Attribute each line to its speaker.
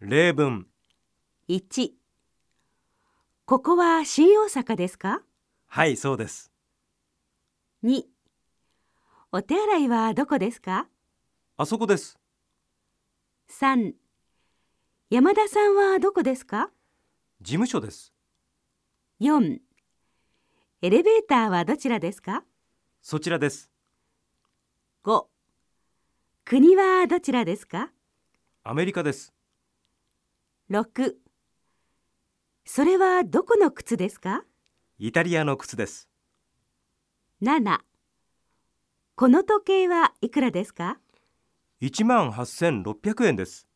Speaker 1: 例文。
Speaker 2: 1ここは新大阪ですか？
Speaker 1: はいそうです
Speaker 2: ?2 お手洗いはどこですか？
Speaker 1: あそこです
Speaker 2: ?3 山田さんはどこですか？
Speaker 1: 事務所です
Speaker 2: ?4 エレベーターはどちらですか？
Speaker 1: そちらです
Speaker 2: ?5 国はどちらですか？
Speaker 1: アメリカです
Speaker 2: ?6 それはどこの靴ですか？
Speaker 1: イタリアの靴です
Speaker 2: ?7 この時計はいくらですか
Speaker 1: ？1万8600円です